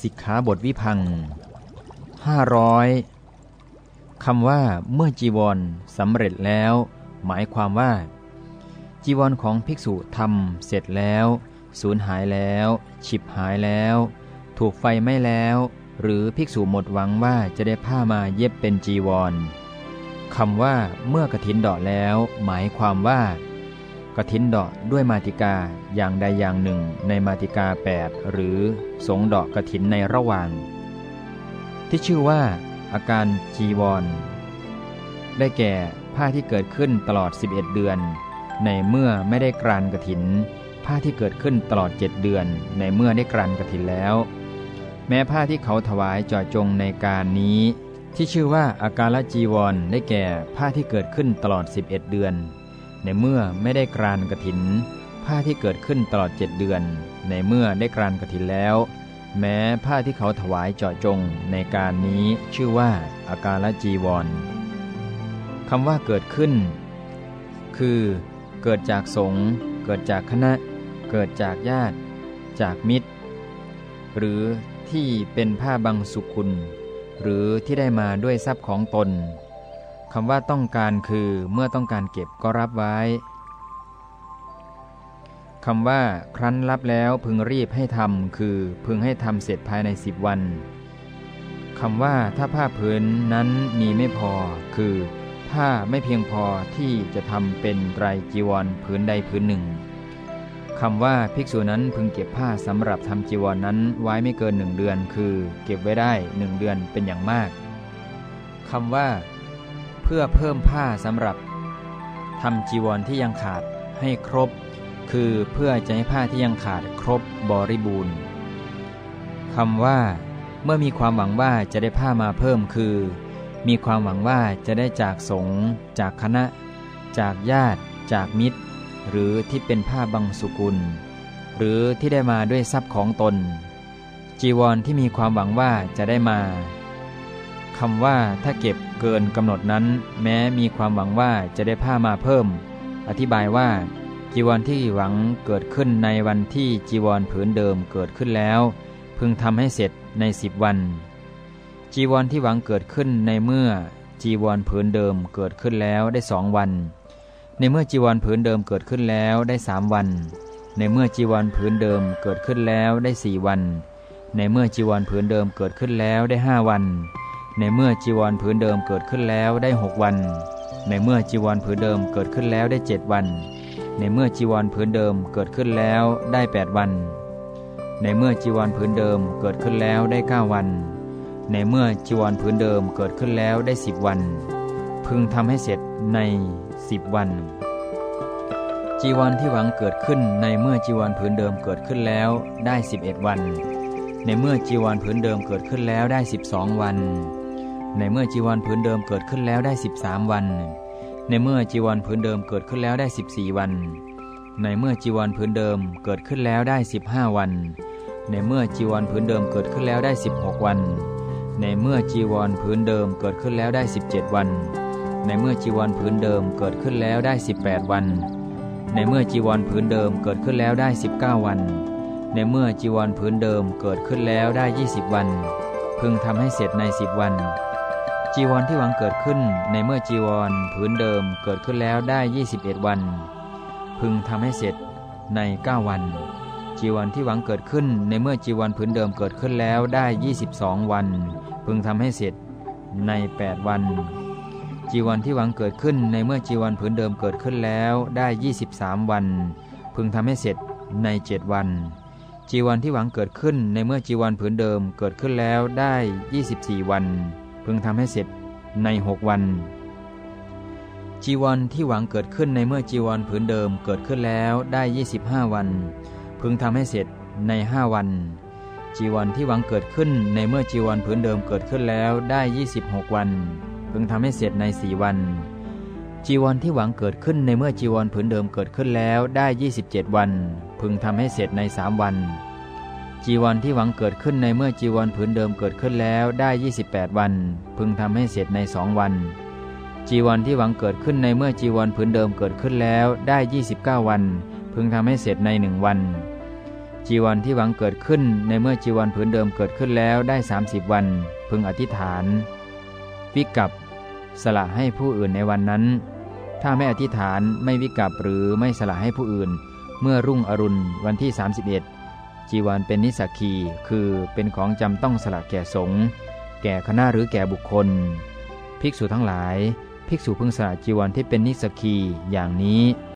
สิกขาบทวิพัง500คำว่าเมื่อจีวรสำเร็จแล้ว หมายความว่า จีวรของภิกษุทำเสร็จแล้วสูญหายแล้ว ฉิบหายแล้ว ถูกไฟไหม้แล้ว หรือภิกษุหมดหวังว่าจะได้ผ้ามาเย็บเป็นจีวรคำว่าเมื่อกระถินดอแล้ว หมายความว่า กถินดอกด้วยมาติกาอย่างใดอย่างหนึ่งในมาติกา 8 หรือสงดอกกถินในระหว่าง ที่ชื่อว่า อาการจีวร ได้แก่ผ้าที่เกิดขึ้นตลอด 11 เดือน ในเมื่อไม่ได้กรานกถิน ผ้าที่เกิดขึ้นตลอด 7 เดือน ในเมื่อได้กรานกถินแล้ว แม้ผ้าที่เขาถวายจ่อจงในการนี้ ที่ชื่อว่าอาการละจีวรได้แก่ผ้าที่เกิดขึ้นตลอด 11 เดือน ในเมื่อไม่ได้กรานกระถิน ผ้าที่เกิดขึ้นตลอดเจ็ดเดือน ในเมื่อได้กรานกระถินแล้ว แม้ผ้าที่เขาถวายเจาะจงในการนี้ชื่อว่าอาการละจีวรคำว่าเกิดขึ้น คือ เกิดจากสงฆ์เกิดจากคณะ เกิดจากญาติ จากมิตร หรือที่เป็นผ้าบางสุขุลหรือที่ได้มาด้วยทรัพย์ของตน คำว่าต้องการคือเมื่อต้องการเก็บก็รับไว้คำว่า ครั้นรับแล้วพึงรีบให้ทำคือพึงให้ทำเสร็จภายในสิบวันคำว่าถ้าผ้าผืนนั้นมีไม่พอ คือ ผ้าไม่เพียงพอที่จะทำเป็นไตรจีวรผืนใดผืนหนึ่งคำว่าภิกษุนั้นพึงเก็บผ้าสำหรับทำจีวรนนั้นไว้ไม่เกินหนึ่งเดือน คือ เก็บไว้ได้หนึ่งเดือนเป็นอย่างมากคำว่า เพื่อเพิ่มผ้าสำหรับทำจีวรที่ยังขาดให้ครบ คือเพื่อจะให้ผ้าที่ยังขาดครบบริบูรณ์คำว่า เมื่อมีความหวังว่าจะได้ผ้ามาเพิ่มคือ มีความหวังว่าจะได้จากสงฆ์จากคณะ จากญาติ จากมิตร หรือที่เป็นผ้าบางสุกุล หรือที่ได้มาด้วยทรัพย์ของตน จีวรที่มีความหวังว่าจะได้มา คำว่าถ้าเก็บเกินกำหนดนั้น แม้มีความหวังว่าจะได้ผ้ามาเพิ่ม อธิบายว่า จีวรที่หวังเกิดขึ้นในวันที่จีวรผืนเดิมเกิดขึ้นแล้ว พึงทำให้เสร็จในสิบวัน จีวรที่หวังเกิดขึ้นในเมื่อจีวรผืนเดิมเกิดขึ้นแล้วได้สองวัน ในเมื่อจีวรผืนเดิมเกิดขึ้นแล้วได้สามวัน ในเมื่อจีวรผืนเดิมเกิดขึ้นแล้วได้สี่วัน ในเมื่อจีวรผืนเดิมเกิดขึ้นแล้วได้ห้าวัน ในเมื่อจีวรผืนเดิมเกิดขึ้นแล้วได้หกวัน ในเมื่อจีวรผืนเดิมเกิดขึ้นแล้วได้เจ็ดวัน ในเมื่อจีวรผืนเดิมเกิดขึ้นแล้วได้แปดวัน ในเมื่อจีวรผืนเดิมเกิดขึ้นแล้วได้เก้าวัน ในเมื่อจีวรผืนเดิมเกิดขึ้นแล้วได้สิบวัน พึงทำให้เสร็จในสิบวัน จีวรที่หวังเกิดขึ้นในเมื่อจีวรผืนเดิมเกิดขึ้นแล้วได้สิบเอ็ดวัน ในเมื่อจีวรผืนเดิมเกิดขึ้นแล้วได้สิบสองวัน ในเมื่อจีวรผืนเดิมเกิดขึ้นแล้วได้ 13 วัน ในเมื่อจีวรผืนเดิมเกิดขึ้นแล้วได้ 14 วัน ในเมื่อจีวรผืนเดิมเกิดขึ้นแล้วได้ 15 วัน ในเมื่อจีวรผืนเดิมเกิดขึ้นแล้วได้ 16 วัน ในเมื่อจีวรผืนเดิมเกิดขึ้นแล้วได้ 17 วัน ในเมื่อจีวรผืนเดิมเกิดขึ้นแล้วได้ 18 วัน ในเมื่อจีวรผืนเดิมเกิดขึ้นแล้วได้ 19 วัน ในเมื่อจีวรผืนเดิมเกิดขึ้นแล้วได้ 20 วัน พึงทำให้เสร็จใน 10 วัน จีวรที่หวังเกิดขึ้นในเมื่อจีวรผืนเดิมเกิดขึ้นแล้วได้ 21 วัน พึงทำให้เสร็จใน 9 วัน จีวรที่หวังเกิดขึ้นในเมื่อจีวรผืนเดิมเกิดขึ้นแล้วได้ 22 วัน พึงทำให้เสร็จใน 8 วัน จีวรที่หวังเกิดขึ้นในเมื่อจีวรผืนเดิมเกิดขึ้นแล้วได้ 23 วัน พึงทำให้เสร็จใน 7 วัน จีวรที่หวังเกิดขึ้นในเมื่อจีวรผืนเดิมเกิดขึ้นแล้วได้ 24 วัน พึงทำให้เสร็จในหกวัน จีวรที่หวังเกิดขึ้นในเมื่อจีวรผืนเดิมเกิดขึ้นแล้วได้ 25 วัน พึงทำให้เสร็จใน 5 วัน จีวรที่หวังเกิดขึ้นในเมื่อจีวรผืนเดิมเกิดขึ้นแล้วได้ 26 วัน พึงทำให้เสร็จใน 4 วัน จีวรที่หวังเกิดขึ้นในเมื่อจีวรผืนเดิมเกิดขึ้นแล้วได้ 27 วัน พึงทำให้เสร็จใน 3 วัน จีวรที่หวังเกิดขึ้นในเมื่อจีวรผืนเดิมเกิดขึ้นแล้วได้ 28 วัน พึงทำให้เสร็จในสองวัน จีวรที่หวังเกิดขึ้นในเมื่อจีวรผืนเดิมเกิดขึ้นแล้วได้ 29 วัน พึงทำให้เสร็จในหนึ่งวันจจีวรที่หวังเกิดขึ้นในเมื่อจีวรผืนเดิมเกิดขึ้นแล้วได้ 30 วัน พึงอธิษฐานวิกับสละให้ผู้อื่นในวันนั้น ถ้าไม่อธิษฐานไม่วิกับหรือไม่สละให้ผู้อื่น เมื่อรุ่งอรุณวันที่ 31 จีวรเป็นนิสกีคือเป็นของจำต้องสละแก่สงฆ์แก่คณะหรือแก่บุคคล ภิกษุทั้งหลาย ภิกษุพึงสละจีวรที่เป็นนิสกีอย่างนี้